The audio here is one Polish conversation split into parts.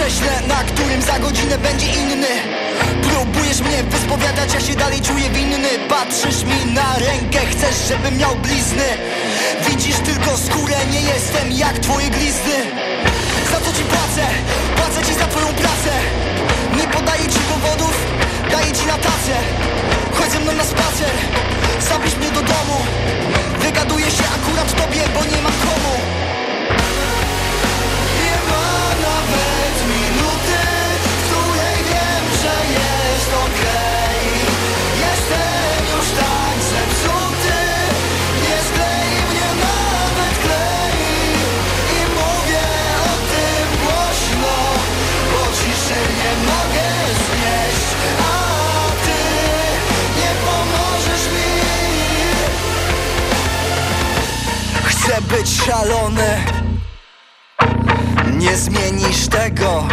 krześle, na którym za godzinę będzie inny. Próbujesz mnie wyspowiadać, ja się dalej czuję winny. Patrzysz mi na rękę, chcesz, żebym miał blizny. Widzisz tylko skórę, nie jestem jak twoje glizny. Za co ci płacę? Płacę ci za twoją pracę. Nie podaję ci powodów, daję ci na tacę Chodź ze mną na spacer, zabierz mnie do domu. Wygaduję się akurat tobie, bo nie mam komu być szalony. Nie zmienisz tego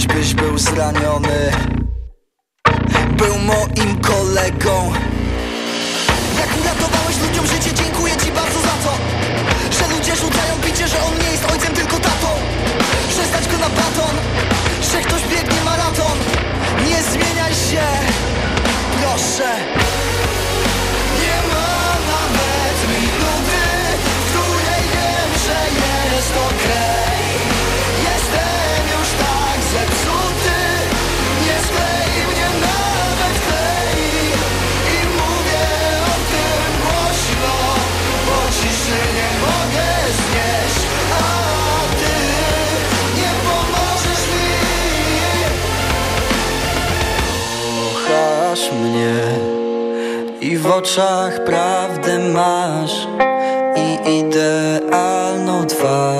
Choćbyś był zraniony. Był moim kolegą. Jak uratowałeś ludziom życie Dziękuję ci bardzo za to Że ludzie rzucają picie Że on nie jest ojcem tylko tatą. Że stać go na baton Że ktoś biegnie maraton. Nie zmieniaj się Proszę. Nie ma nawet minuty, w której wiem, że jest okej. Jestem w oczach prawdę masz I idealną twarz,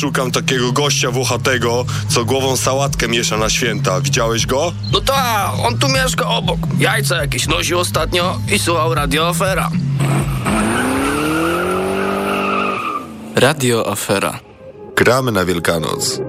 szukam takiego gościa włochatego, co głową sałatkę miesza na święta. Widziałeś go? No ta, on tu mieszka obok. Jajca jakieś nosił ostatnio i słuchał Radio Afera. Radio Afera. Gramy na Wielkanoc.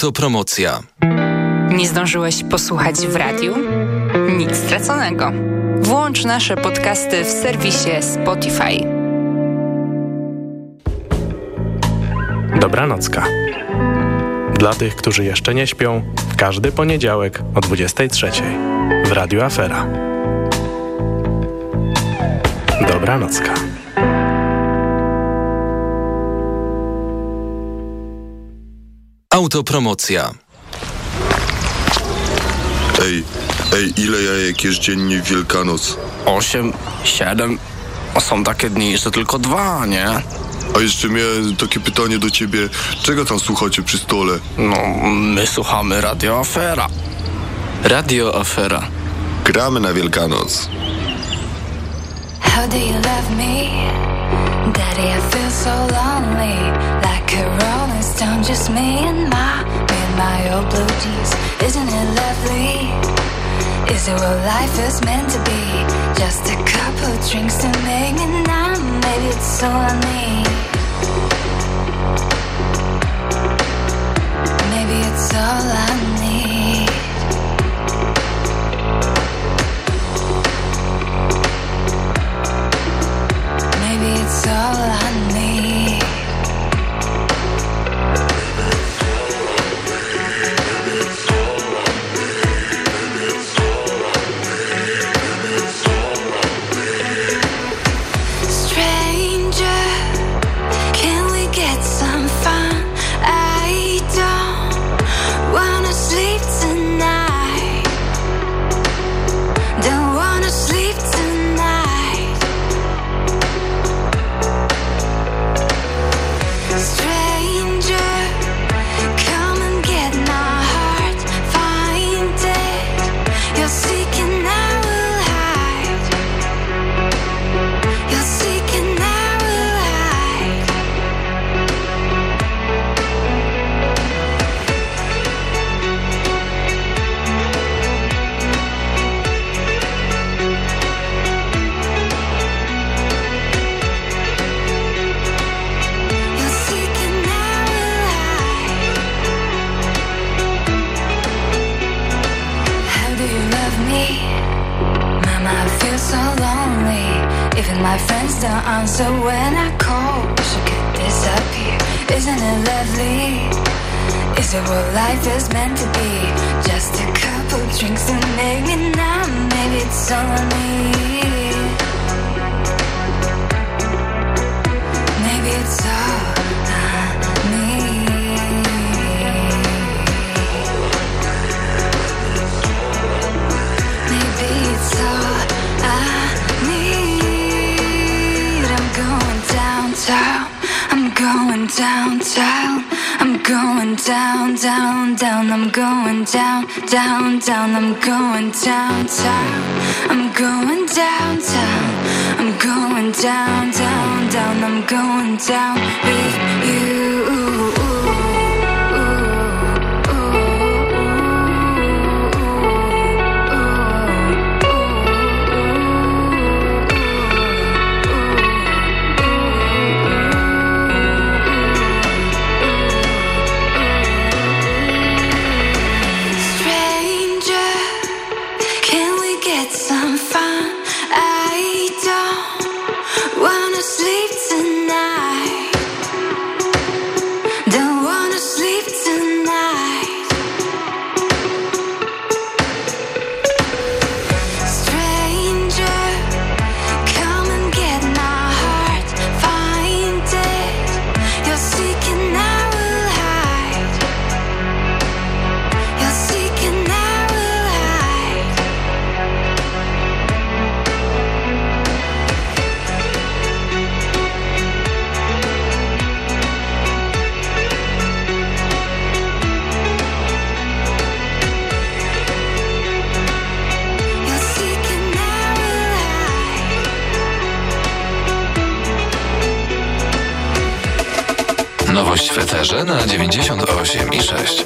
Autopromocja. Nie zdążyłeś posłuchać w radiu? Nic straconego. Włącz nasze podcasty w serwisie Spotify. Dobranocka. Dla tych, którzy jeszcze nie śpią, każdy poniedziałek o 23 w Radiu Afera. Dobranocka. Autopromocja. Ej, ej, ile jajek jesz dziennie w Wielkanoc? Osiem, siedem. A są takie dni, że tylko dwa, nie? A jeszcze miałem takie pytanie do ciebie. Czego tam słuchacie przy stole? No, my słuchamy Radio Afera. Radio Afera. Gramy na Wielkanoc. How do you love me? Daddy, I feel so lonely, like a rolling stone, just me and my, in my old blue jeans. Isn't it lovely? Is it what life is meant to be? Just a couple drinks to make me numb. Maybe it's all I need. Maybe it's all I need. all I need. going down, down, down. I'm going down with you. nowość w eterze na 98 i 6.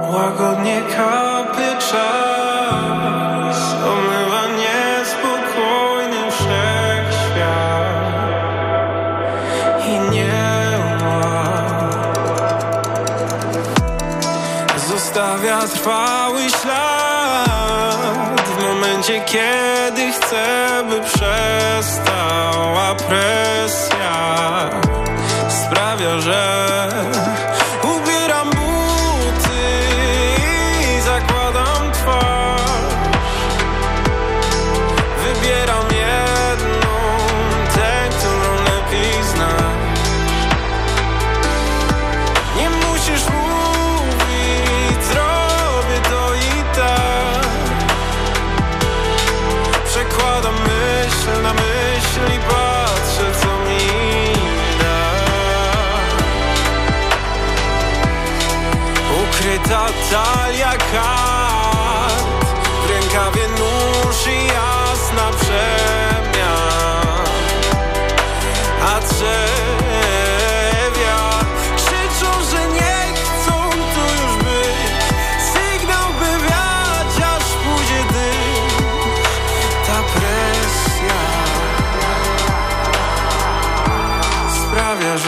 Łagodnie kapie czas, omywa niespokojny wszechświat i nie ma. Zostawia trwały ślad w momencie, kiedy chcesz.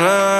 club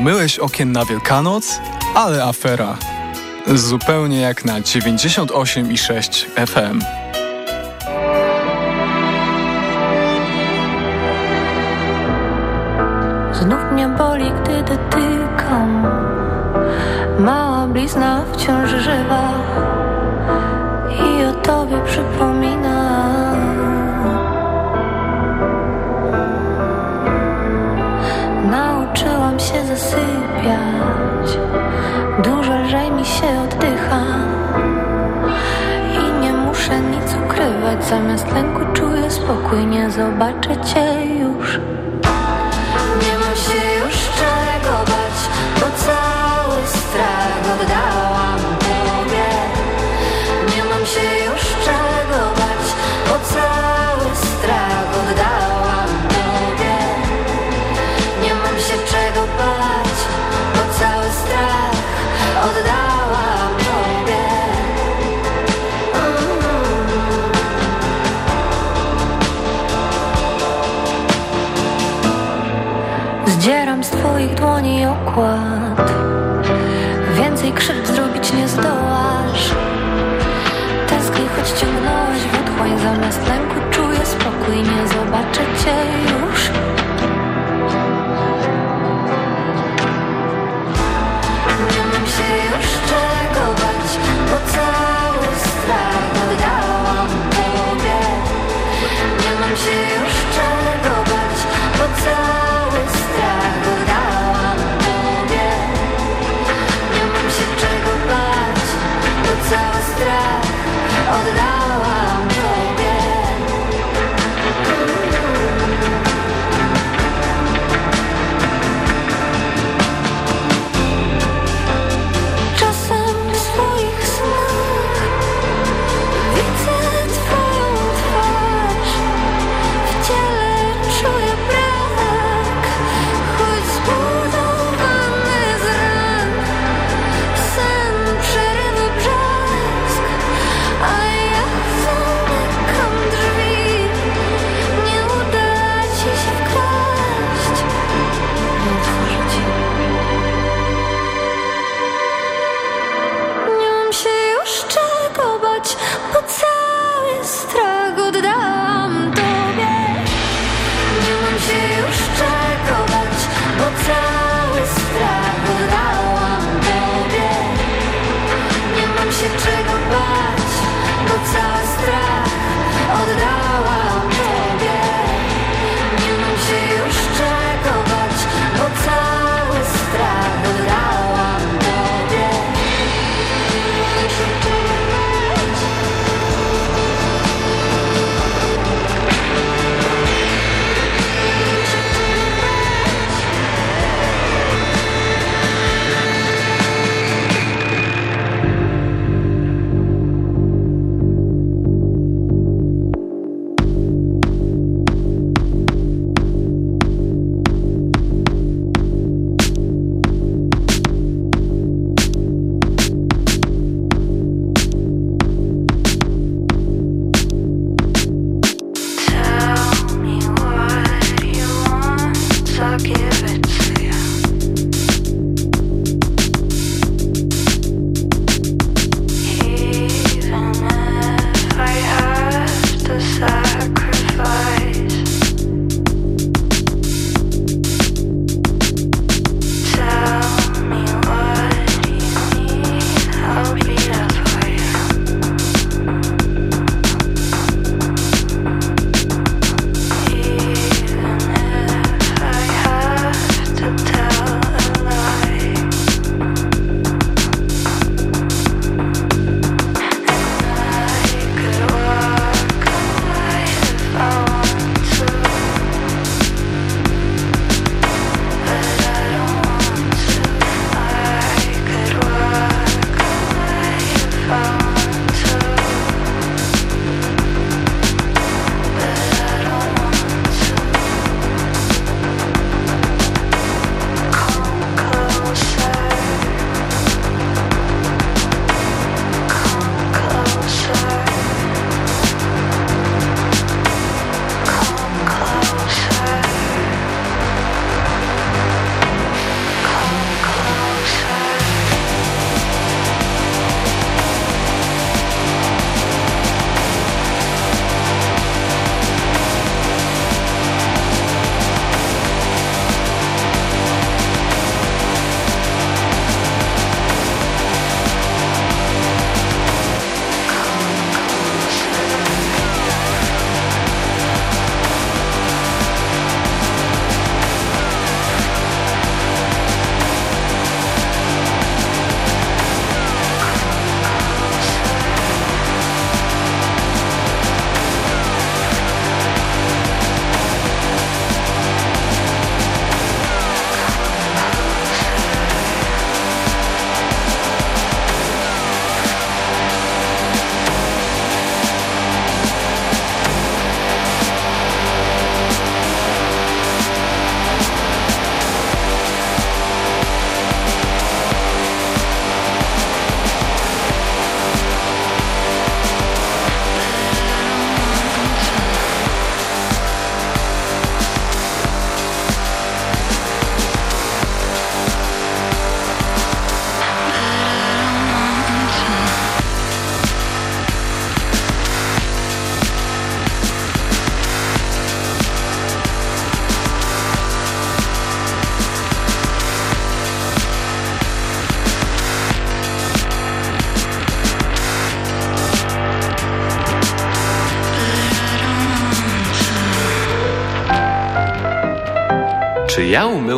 umyłeś okien na Wielkanoc? Ale afera. Zupełnie jak na 98,6 FM. Znów mnie boli, gdy dotykam Mała blizna wciąż żywa Zamiast lęku czuję spokój, nie zobaczę cię już. 你有过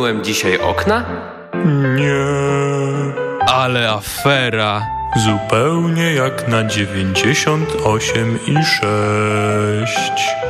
ja umyłem dzisiaj okna? Nie. Ale afera. Zupełnie jak na 98 i 6.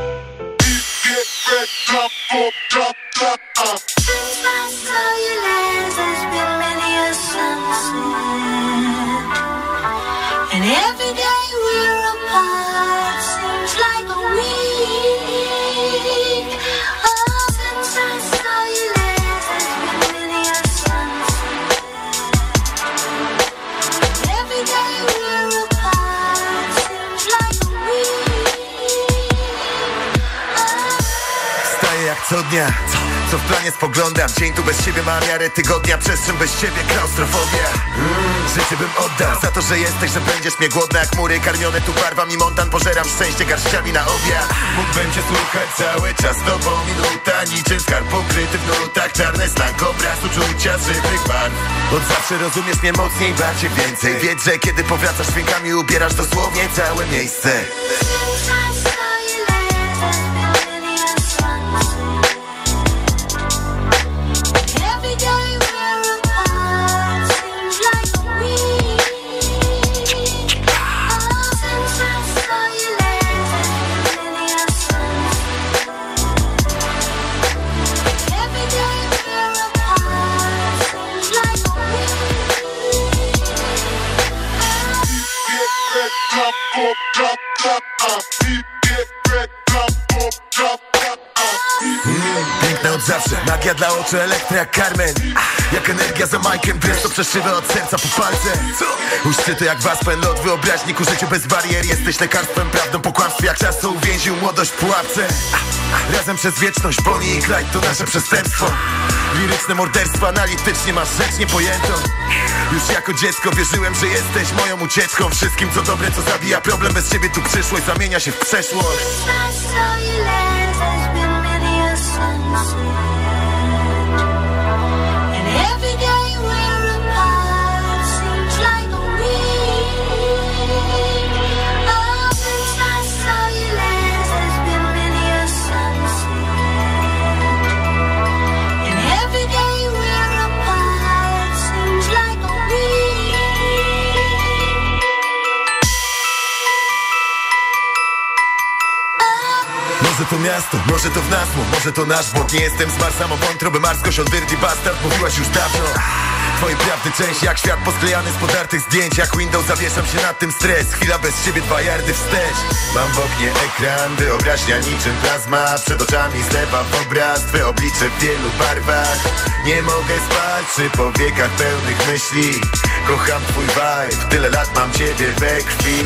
spoglądam Dzień tu bez siebie ma miarę tygodnia Przestrzeń bez ciebie klaustrofobia mm, Życie bym oddał Za to, że jesteś, że będziesz mnie głodna jak mury Karmione tu barwami montan Pożeram szczęście garściami na obiad. Mógłbym cię słuchać cały czas Tobą minuta Niczym skarb pokryty w nutach Czarny slang obraz uczucia żywych barw. Od zawsze rozumiesz mnie mocniej Bardziej więcej. Wiedz, że kiedy powracasz dźwiękami Ubierasz dosłownie całe miejsce Zawsze, magia dla oczu, elektry jak Carmen Jak energia za Majkiem, wiesz to przeszywa od serca po palce. Uszczyty jak waspen, lot wyobraźni ku życiu bez barier. Jesteś lekarstwem, prawdą po kłamstwie Jak czas uwięził młodość w pułapce. Razem przez wieczność, Bonnie i Clyde to nasze przestępstwo. Liryczne morderstwo, analitycznie masz rzecz niepojętą Już jako dziecko wierzyłem, że jesteś moją ucieczką. Wszystkim co dobre, co zabija problem Bez ciebie tu przyszłość zamienia się w przeszłość Może to miasto, może to w nas, może to nasz błąd. Nie jestem z Marsa, mam wątrobę marską, on dirty bastard Mówiłaś już dawno. Twoje prawdy część jak świat posklejany z podartych zdjęć. Jak Windows zawieszam się nad tym stres. Chwila bez ciebie, dwa jardy wstecz. Mam w oknie ekran, wyobraźnia niczym plazma. Przed oczami zlewa obraz Twe oblicze w wielu barwach. Nie mogę spać przy powiekach pełnych myśli. Kocham twój vibe, tyle lat mam ciebie we krwi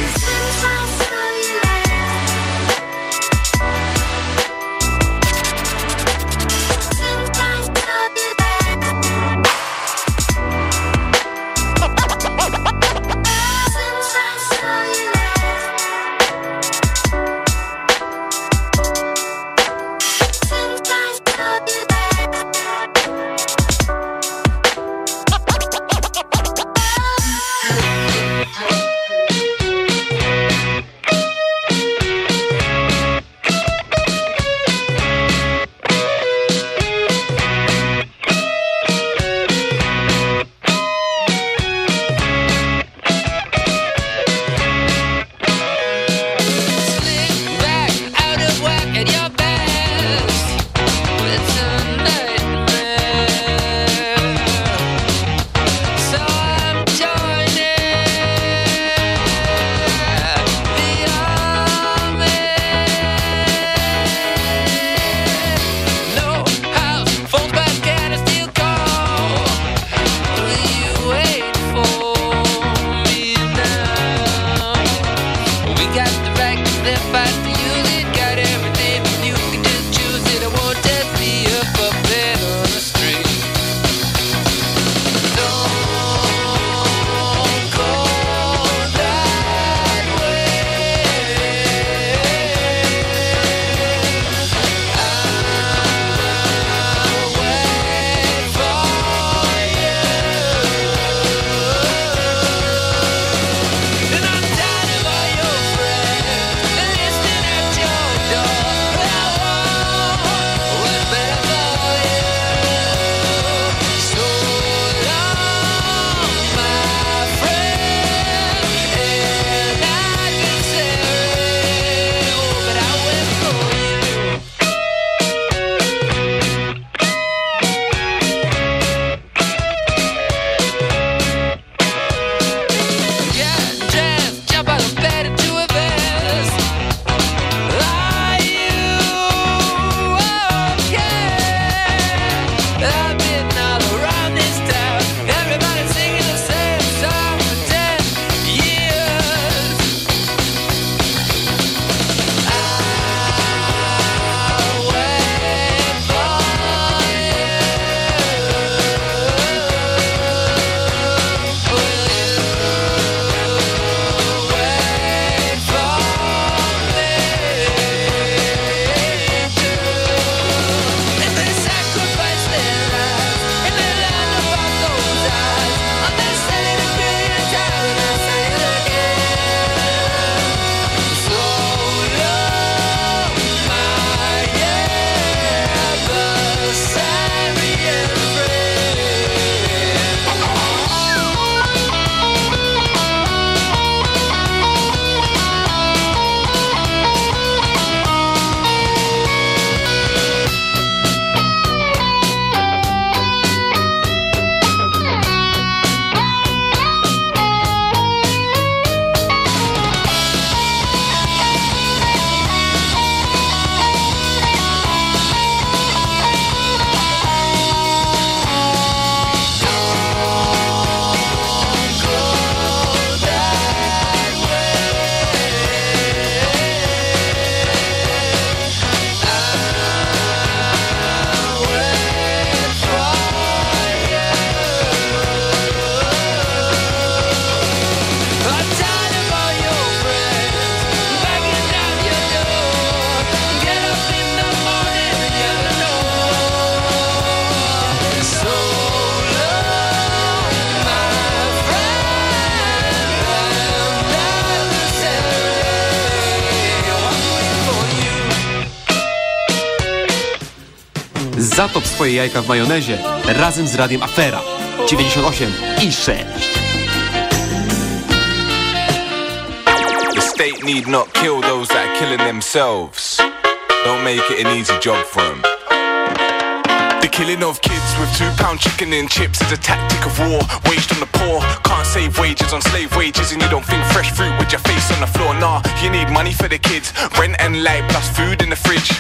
swoje jajka w majonezie razem z Radiem Afera 98 i 6. The state need not kill those that are killing themselves. Don't make it an easy job for them. The killing of kids with two pound chicken and chips is a tactic of war waged on the poor. Can't save wages on slave wages and you don't think fresh fruit with your face on the floor. Nah, you need money for the kids, rent and light plus food in the fridge.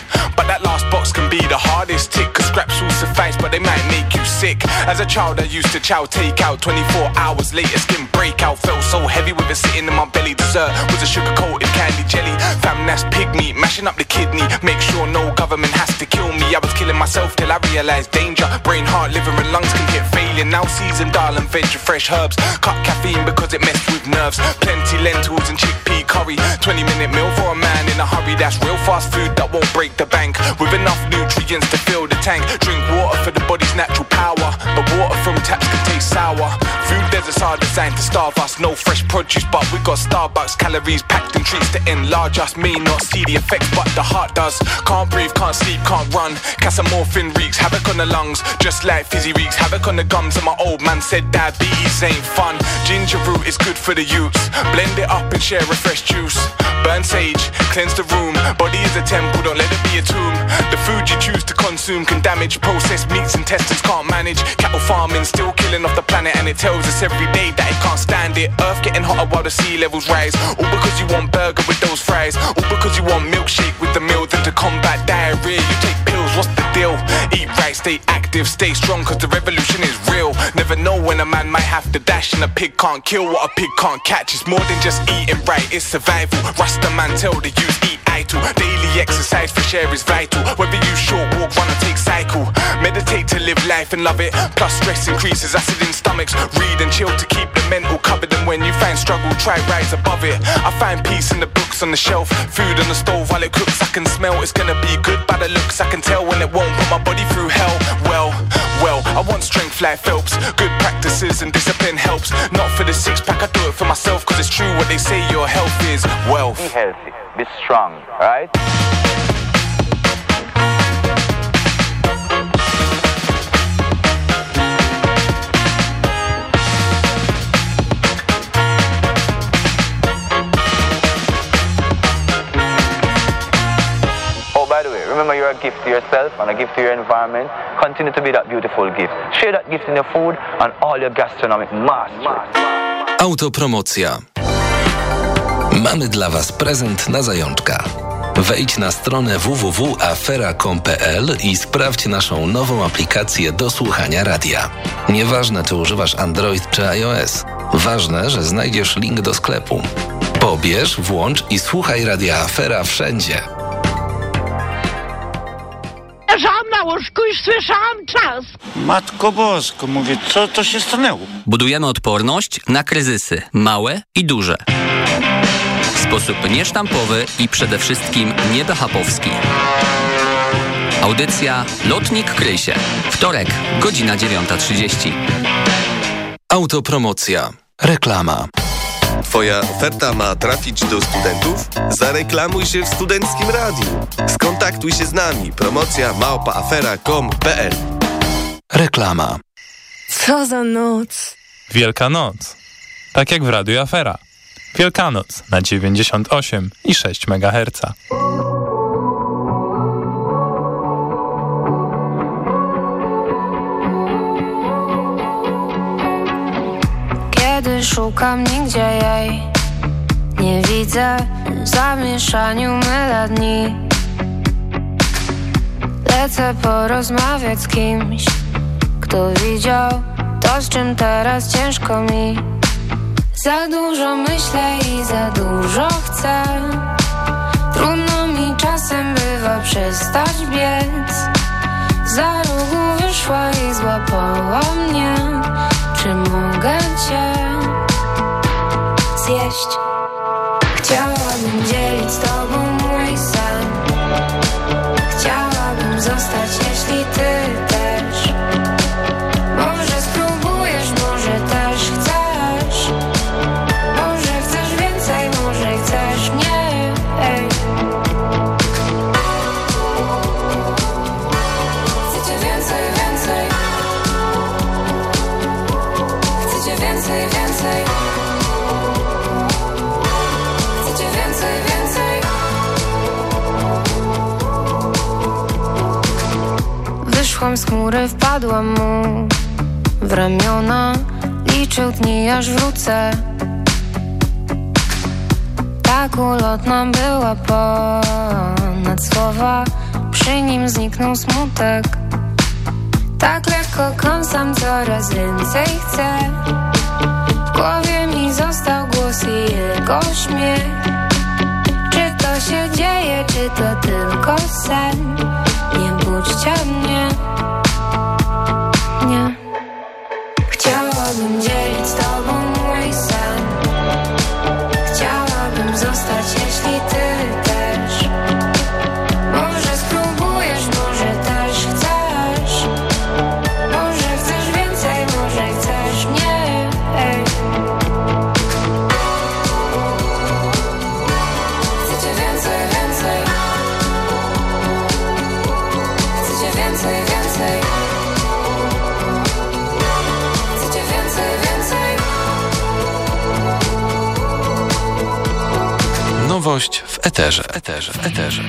That last box can be the hardest tick, cause scraps will suffice, but they might make you sick. As a child, I used to chow take out 24 hours later, skin break out. Felt so heavy with it sitting in my belly. Dessert was a sugar coated candy jelly. Fam, that's pig meat, mashing up the kidney. Make sure no government has to kill me. I was killing myself till I realized danger. Brain, heart, liver, and lungs can get failure. Now season darling, veg fresh herbs. Cut caffeine because it messed with nerves. Plenty lentils and chickpea curry. 20 minute meal for a man in a hurry. That's real fast food that won't break the bank. With enough nutrients to fill the tank. Drink water for the body's natural power. But water from taps can taste sour. Food deserts are designed to starve us. No fresh produce, but we got Starbucks calories packed in treats to enlarge us. May not see the effects, but the heart does. Can't breathe, can't sleep, can't run. Cassamorphin wreaks havoc on the lungs, just like fizzy wreaks havoc on the gums. And my old man said diabetes ain't fun. Ginger root is good for the youths. Blend it up and share a fresh juice. Burn sage, cleanse the room. Body is a temple, don't let it be a tomb. The food you choose to consume can damage. Processed meats intestines can't manage. Cattle farming still killing off the planet, and it tells us every day that it can't stand it. Earth getting hotter while the sea levels rise. All because you want burger with those fries. All because you want milkshake with the meal. Then to combat diarrhea, you take pills. What's the deal? Eat right, stay active, stay strong, cause the revolution is real. Never know when a man might have to dash, and a pig can't kill what a pig can't catch. It's more than just eating right, it's survival. Rasta man tell the youth eat idle. Daily exercise for share is vital. Whether you short walk, run or take cycle. Meditate to live life and love it. Plus stress increases acid in stomachs. Read and chill to keep the mental covered. And when you find struggle, try rise above it. I find peace in the books on the shelf. Food on the stove while it cooks. I can smell it's gonna be good by the looks. I can tell when it won't put my body through hell. Well, well, I want strength like Phelps. Good practices and discipline helps. Not for the six pack, I do it for myself. Cause it's true what they say your health is wealth. Be healthy, be strong, alright? Remember you're a gift to yourself and a gift to your environment. Continue to be that beautiful gift. Share that gift in your food and all your gastronomic mastery. Autopromocja. Mamy dla Was prezent na zajączka. Wejdź na stronę www.afera.com.pl i sprawdź naszą nową aplikację do słuchania radia. Nieważne, czy używasz Android czy iOS. Ważne, że znajdziesz link do sklepu. Pobierz, włącz i słuchaj radia Afera wszędzie. Łóżku i słyszałam czas. Matko Bosko, mówię, co to się stanęło? Budujemy odporność na kryzysy, małe i duże. W sposób niesztampowy i przede wszystkim niebehapowski. Audycja Lotnik kryj się. Wtorek, godzina 9.30. Autopromocja. Reklama. Twoja oferta ma trafić do studentów? Zareklamuj się w studenckim radiu. Skontaktuj się z nami. Promocja małpaafera.com.pl Reklama. Co za noc. Wielkanoc. Tak jak w Radiu Afera. Wielkanoc na 98 i 6 MHz. Kiedy szukam nigdzie jej Nie widzę w zamieszaniu mylę dni Lecę porozmawiać z kimś Kto widział to, z czym teraz ciężko mi. Za dużo myślę i za dużo chcę. Trudno mi czasem bywa przestać biec. Za rogu wyszła i złapała mnie. Czy mogę zjeść? Z chmury wpadłam mu w ramiona. Liczył dni aż wrócę. Tak ulotna była ponad słowa. Przy nim zniknął smutek. Tak lekko kąsam coraz więcej chcę. W głowie mi został głos i jego śmiech. Czy to się dzieje, czy to tylko sen budźcie mnie Nie eterze, eterze, eterze.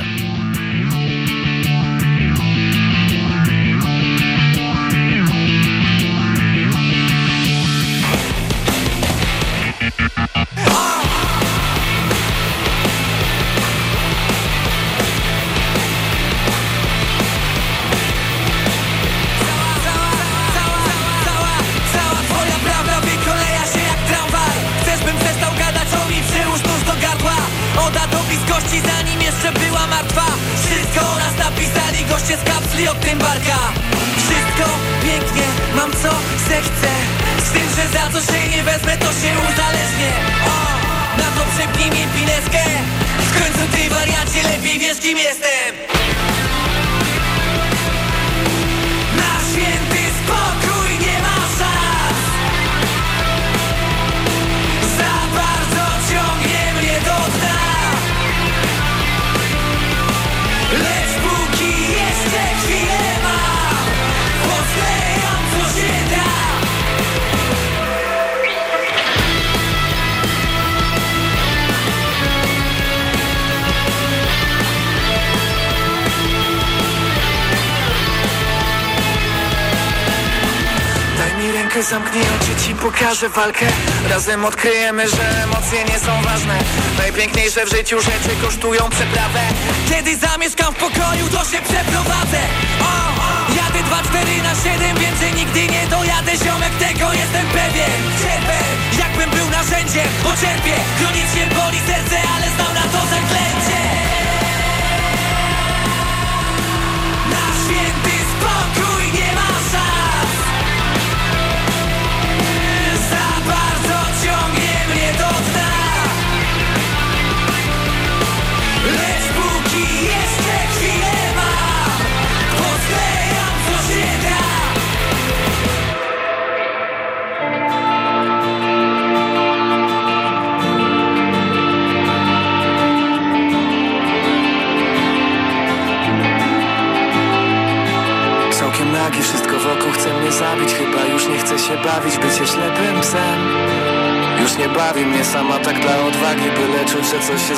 Pokażę walkę. Razem odkryjemy, że emocje nie są ważne. Najpiękniejsze w życiu rzeczy kosztują przeprawę. Kiedy zamieszkam w pokoju, to się przeprowadzę. O, o. Jadę 2-4 na 7, więcej nigdy nie dojadę. Ziomek, tego jestem pewien. Cierpę, jakbym był narzędziem, bo cierpię. Chronicznie boli serce, ale znam na to zaklęcie. Na święty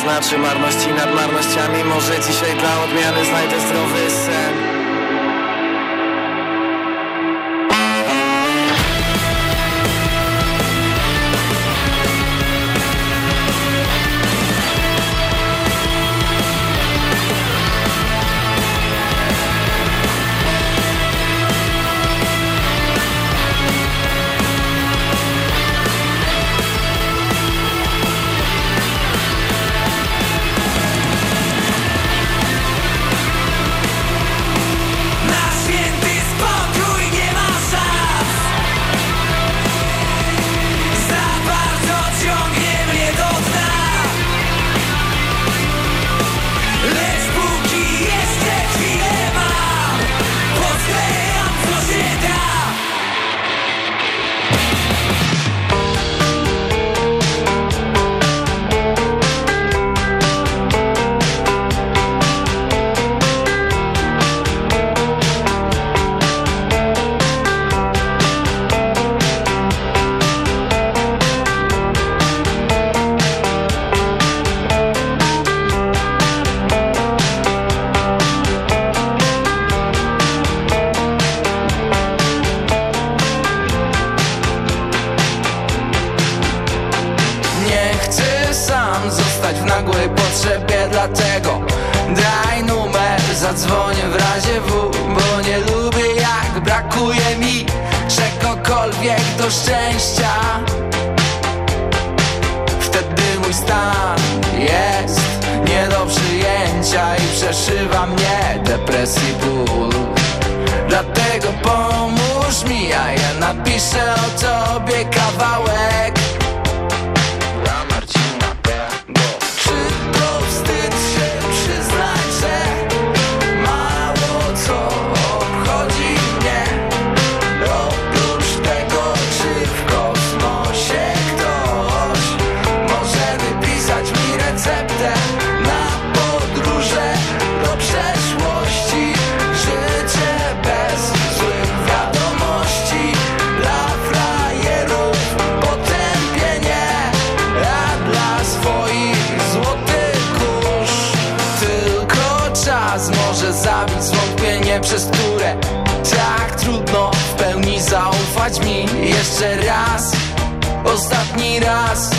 znaczy Marności nad marnościami. Może dzisiaj dla odmiany znajdę zdrowy sen szczęścia. Wtedy mój stan jest nie do przyjęcia I przeszywa mnie depresji ból. Dlatego pomóż mi, a ja napiszę o tobie kawałek ostatni raz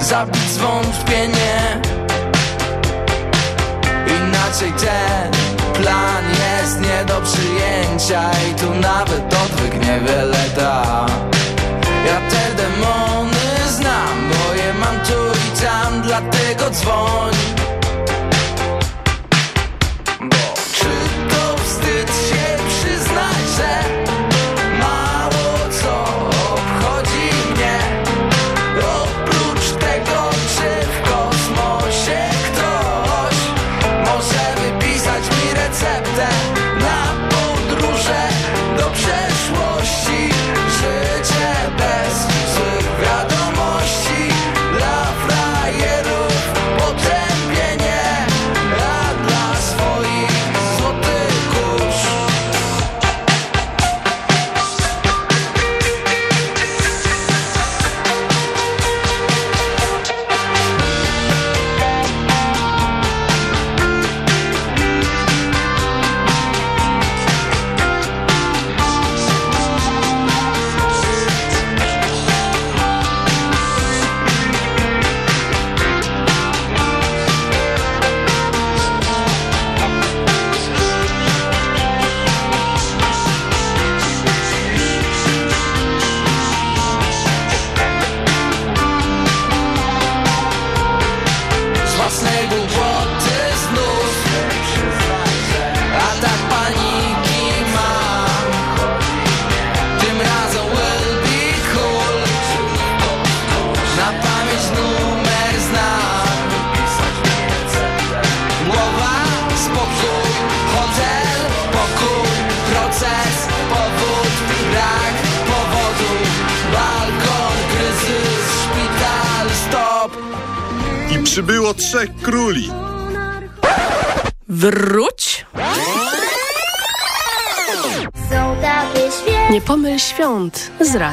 Zabić zwątpienie. Inaczej ten plan jest nie do przyjęcia I tu nawet odwyk niewiele da Ja te demony znam, bo je mam tu i tam Dlatego dzwoń.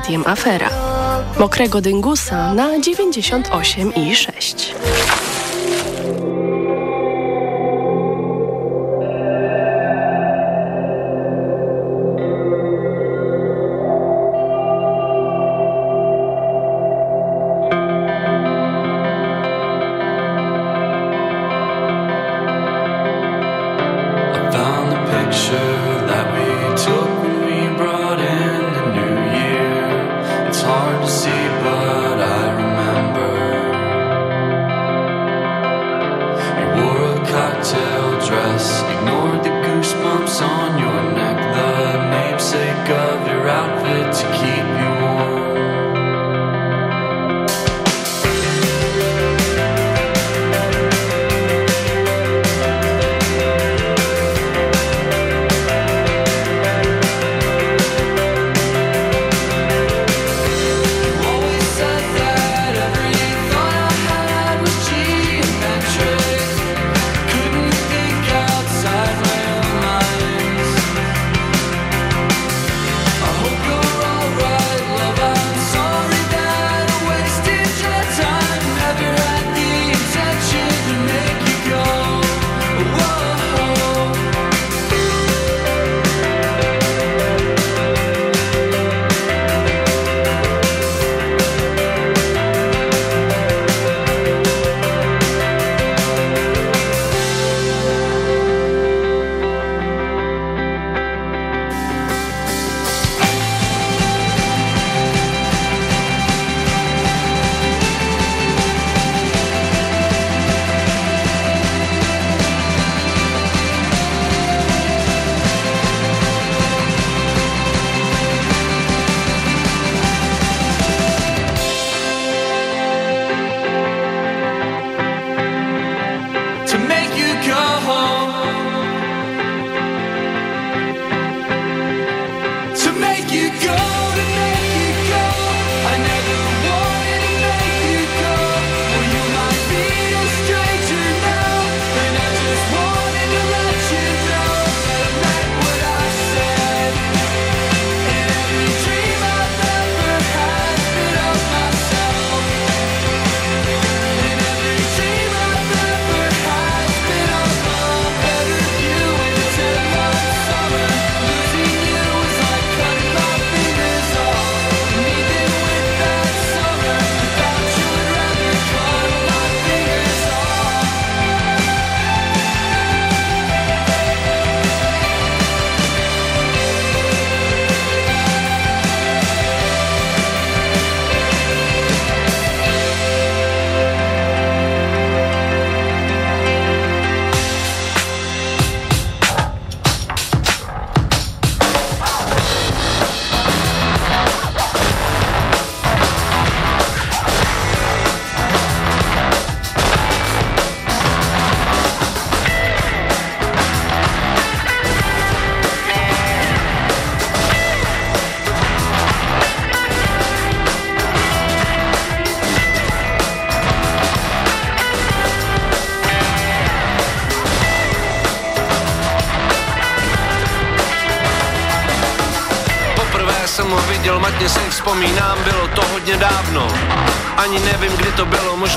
radiem Afera. Mokrego dyngusa na 98,6.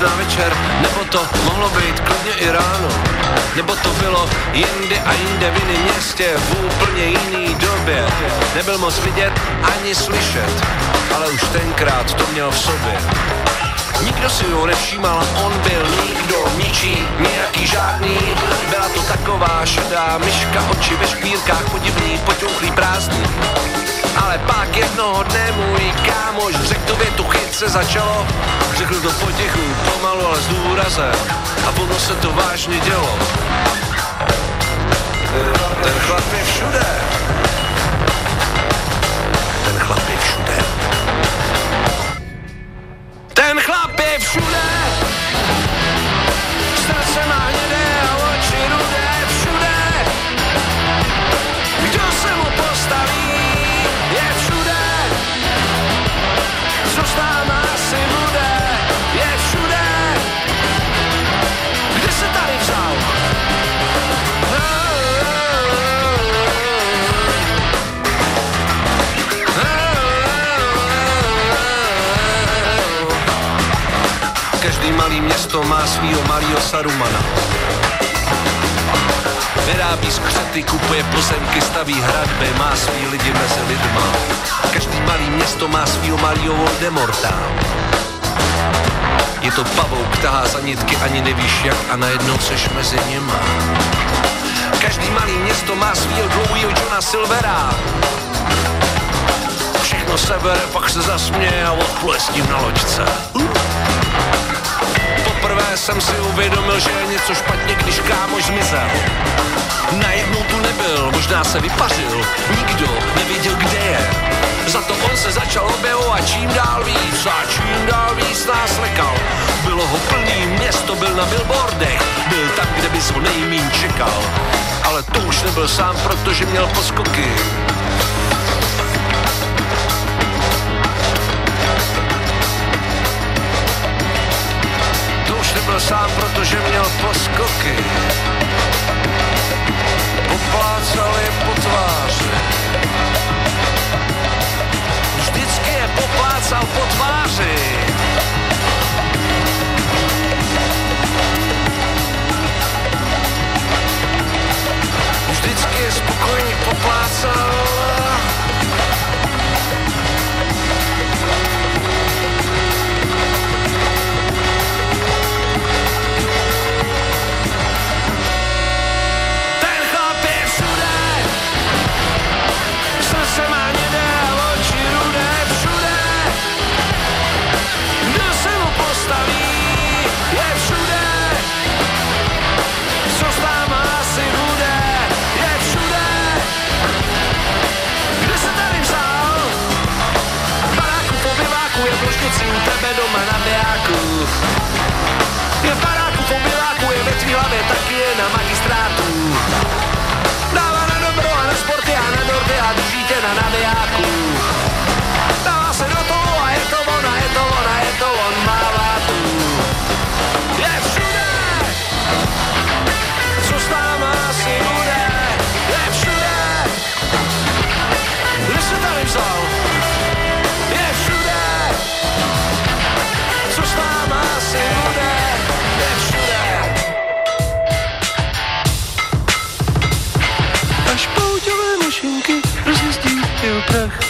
Možná večer, nebo to mohlo být klidně i ráno. Nebo to bylo jindy a jinde v jiném městě, v úplně jiný době. Nebyl moc vidět ani slyšet, ale už tenkrát to měl v sobě. Nikdo si ho nevšímal, on byl nikdo, ničí, nějaký žádný. Byla to taková šedá myška, oči ve špírkách, podivný, poťouchlý, prázdný. Ale pak jednoho dne můj kámoš řekl tu větu, chyt se začalo. Řekl to potichu, pomalu, ale s důrazem. A ono se to vážně dělo. Ten chlap je všude. Ten chlap je všude. Ten chlap je všude. Malý město má svýho malýho Sarumana. Vyrábí skřety, kupuje pozemky, staví hradby, má svý lidi mezi lidma. Každý malý město má svýho malýho Voldemorta. Je to pavouk, tahá za nitky, ani nevíš jak a najednou seš mezi nima. Každý malý město má svýho dlouhýho Johna Silvera. Všechno sebere, pak se zasměje a odpluje s na loďce. Poprvé jsem si uvědomil, že je něco špatně, když kámoš zmizel. Najednou tu nebyl, možná se vypařil, nikdo nevěděl, kde je. Za to on se začal objevovat čím dál víc a čím dál víc nás lekal. Bylo ho plný, město byl na billboardech, byl tam, kde bys ho nejmín čekal. Ale to už nebyl sám, protože měl poskoky. Nebyl sám, protože měl poskoky. Poplácal je po tváři. Vždycky je poplácal po tváři. Vždycky je spokojně poplácal. Doma na bijáku. Je v baráku po biváku, je ve tvý hlavě, taky je na magistrátu. Dává na dobro a na sporty a na dorty a drží tě na navijáku. terug.